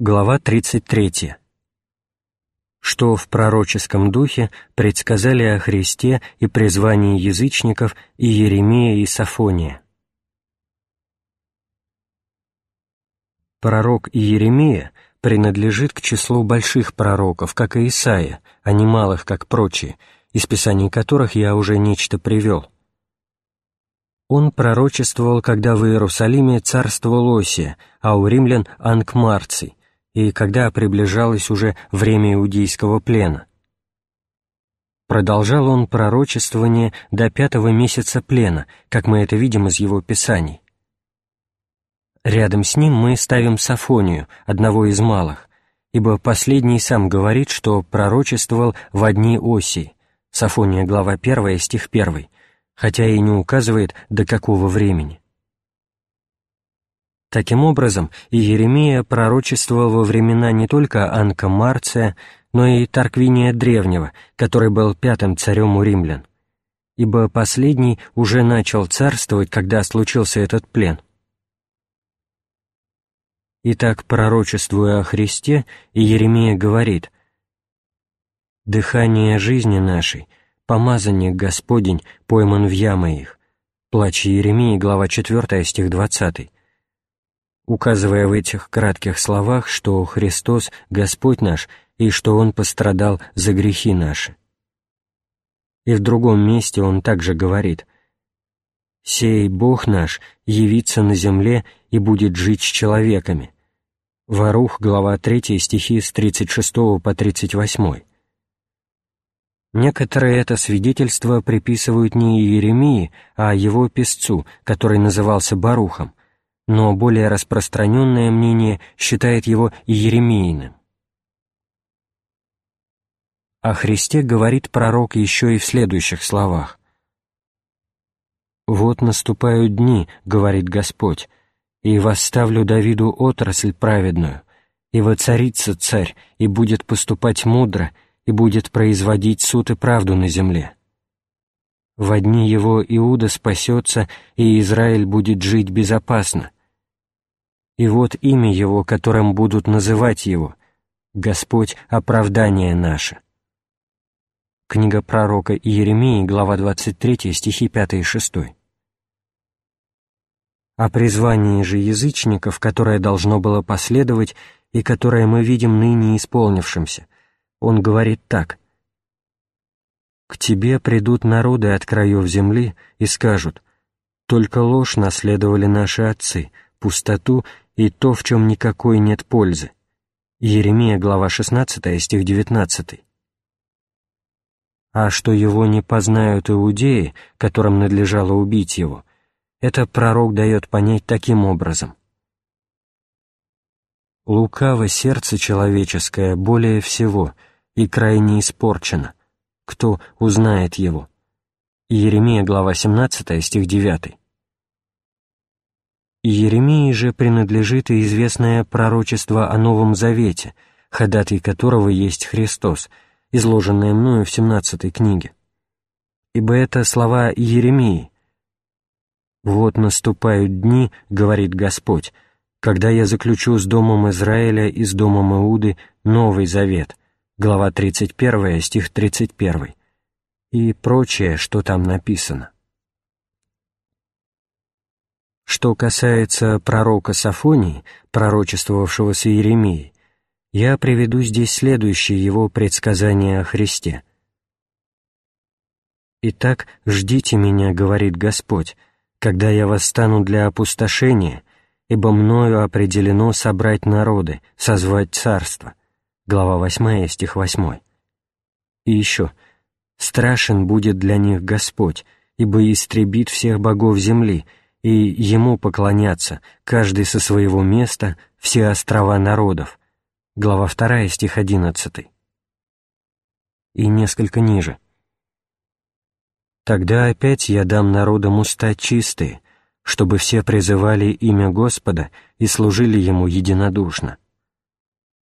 Глава 33. Что в пророческом духе предсказали о Христе и призвании язычников и Еремия и Сафония. Пророк Иеремия принадлежит к числу больших пророков, как и Исаия, а не малых, как прочие, из писаний которых я уже нечто привел. Он пророчествовал, когда в Иерусалиме царствовал Осия, а у римлян Ангмарций, и когда приближалось уже время иудейского плена. Продолжал он пророчествование до пятого месяца плена, как мы это видим из его писаний. Рядом с ним мы ставим Сафонию, одного из малых, ибо последний сам говорит, что пророчествовал в одни оси. Сафония, глава 1, стих 1, хотя и не указывает, до какого времени. Таким образом, Иеремия пророчествовал во времена не только Анка Марция, но и Тарквиния Древнего, который был пятым царем у римлян, ибо последний уже начал царствовать, когда случился этот плен. Итак, пророчествуя о Христе, Иеремия говорит «Дыхание жизни нашей, помазанник Господень, пойман в ямы их». Плач Иеремии, глава 4, стих 20 указывая в этих кратких словах, что Христос — Господь наш и что Он пострадал за грехи наши. И в другом месте Он также говорит «Сей Бог наш явится на земле и будет жить с человеками». Варух, глава 3, стихи с 36 по 38. Некоторые это свидетельство приписывают не Иеремии, а его песцу, который назывался Барухом, но более распространенное мнение считает его Иеремииным. О Христе говорит пророк еще и в следующих словах. «Вот наступают дни, — говорит Господь, — и восставлю Давиду отрасль праведную, и воцарится царь, и будет поступать мудро, и будет производить суд и правду на земле. В одни его Иуда спасется, и Израиль будет жить безопасно, и вот имя Его, которым будут называть Его, Господь — оправдание наше. Книга пророка Иеремии, глава 23, стихи 5 и 6. О призвании же язычников, которое должно было последовать и которое мы видим ныне исполнившимся, он говорит так. «К тебе придут народы от краев земли и скажут, только ложь наследовали наши отцы, пустоту и то, в чем никакой нет пользы. Еремия, глава 16, стих 19. А что его не познают иудеи, которым надлежало убить его, это пророк дает понять таким образом. «Лукаво сердце человеческое более всего и крайне испорчено. Кто узнает его?» Еремия, глава 17, стих 9. Еремии же принадлежит и известное пророчество о Новом Завете, ходатай которого есть Христос, изложенное мною в 17 книге. Ибо это слова Еремии. «Вот наступают дни, — говорит Господь, — когда я заключу с Домом Израиля и с Домом Иуды Новый Завет» глава 31, стих 31, и прочее, что там написано. Что касается пророка Сафонии, пророчествовавшего с Иеремией, я приведу здесь следующее его предсказание о Христе. «Итак, ждите меня, — говорит Господь, — когда я восстану для опустошения, ибо мною определено собрать народы, созвать царство». Глава 8, стих 8. И еще «Страшен будет для них Господь, ибо истребит всех богов земли, и ему поклонятся, каждый со своего места, все острова народов. Глава 2, стих 11. И несколько ниже. «Тогда опять я дам народам уста чистые, чтобы все призывали имя Господа и служили Ему единодушно.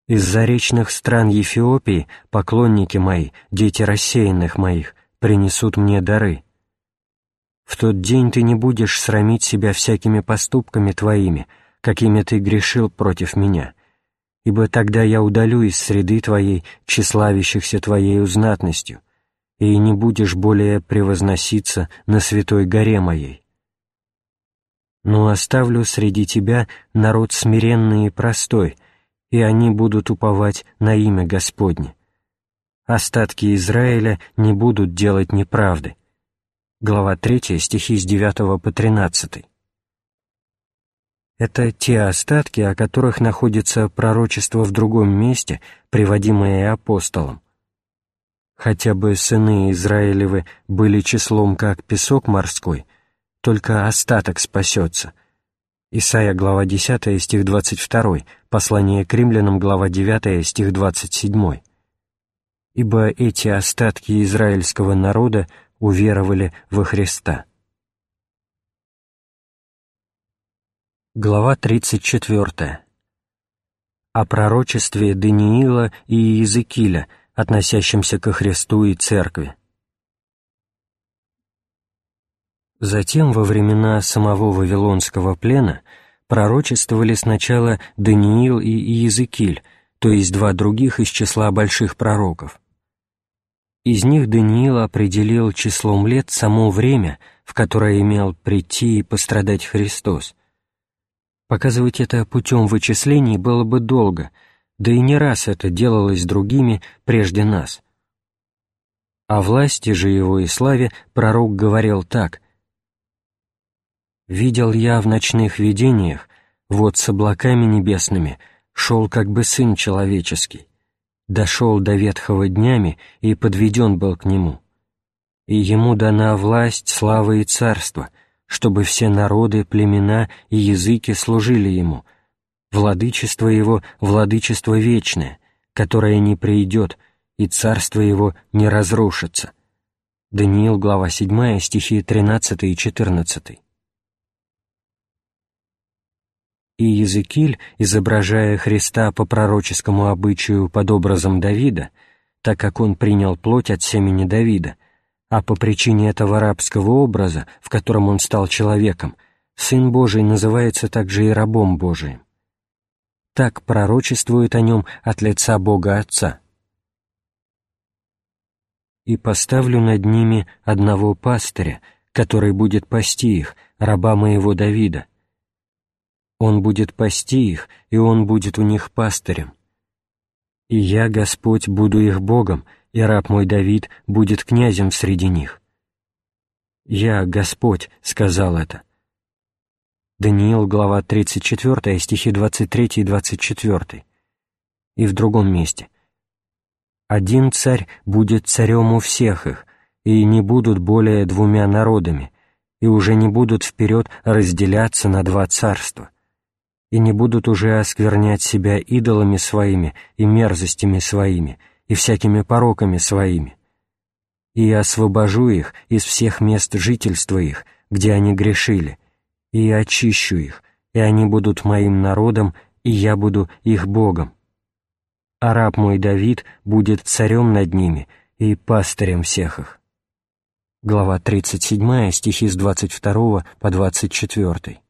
Из заречных стран Ефиопии поклонники мои, дети рассеянных моих, принесут мне дары, в тот день ты не будешь срамить себя всякими поступками твоими, какими ты грешил против меня, ибо тогда я удалю из среды твоей тщеславящихся твоею знатностью, и не будешь более превозноситься на святой горе моей. Но оставлю среди тебя народ смиренный и простой, и они будут уповать на имя Господне. Остатки Израиля не будут делать неправды. Глава 3, стихи с 9 по 13. Это те остатки, о которых находится пророчество в другом месте, приводимое апостолом. Хотя бы сыны Израилевы были числом как песок морской, только остаток спасется. Исайя, глава 10, стих 22, послание к римлянам, глава 9, стих 27. «Ибо эти остатки израильского народа уверовали во Христа». Глава 34. О пророчестве Даниила и Иезекииля, относящемся ко Христу и Церкви. Затем, во времена самого Вавилонского плена, пророчествовали сначала Даниил и Иезекииль, то есть два других из числа больших пророков. Из них Даниил определил числом лет само время, в которое имел прийти и пострадать Христос – Показывать это путем вычислений было бы долго, да и не раз это делалось другими прежде нас. О власти же его и славе пророк говорил так. «Видел я в ночных видениях, вот с облаками небесными, шел как бы Сын Человеческий, дошел до ветхого днями и подведен был к Нему. И Ему дана власть, слава и царство — чтобы все народы, племена и языки служили Ему. Владычество Его — владычество вечное, которое не придет, и царство Его не разрушится. Даниил, глава 7, стихи 13 и 14. И Языкиль, изображая Христа по пророческому обычаю под образом Давида, так как он принял плоть от семени Давида, а по причине этого рабского образа, в котором он стал человеком, Сын Божий называется также и рабом Божиим. Так пророчествует о нем от лица Бога Отца. «И поставлю над ними одного пастыря, который будет пасти их, раба моего Давида. Он будет пасти их, и он будет у них пастырем. И я, Господь, буду их Богом, и раб мой Давид будет князем среди них. «Я, Господь», — сказал это. Даниил, глава 34, стихи 23 и 24. И в другом месте. «Один царь будет царем у всех их, и не будут более двумя народами, и уже не будут вперед разделяться на два царства, и не будут уже осквернять себя идолами своими и мерзостями своими, и всякими пороками своими. И я освобожу их из всех мест жительства их, где они грешили, и очищу их, и они будут моим народом, и я буду их Богом. А раб мой Давид будет царем над ними и пастырем всех их». Глава 37, стихи с 22 по 24.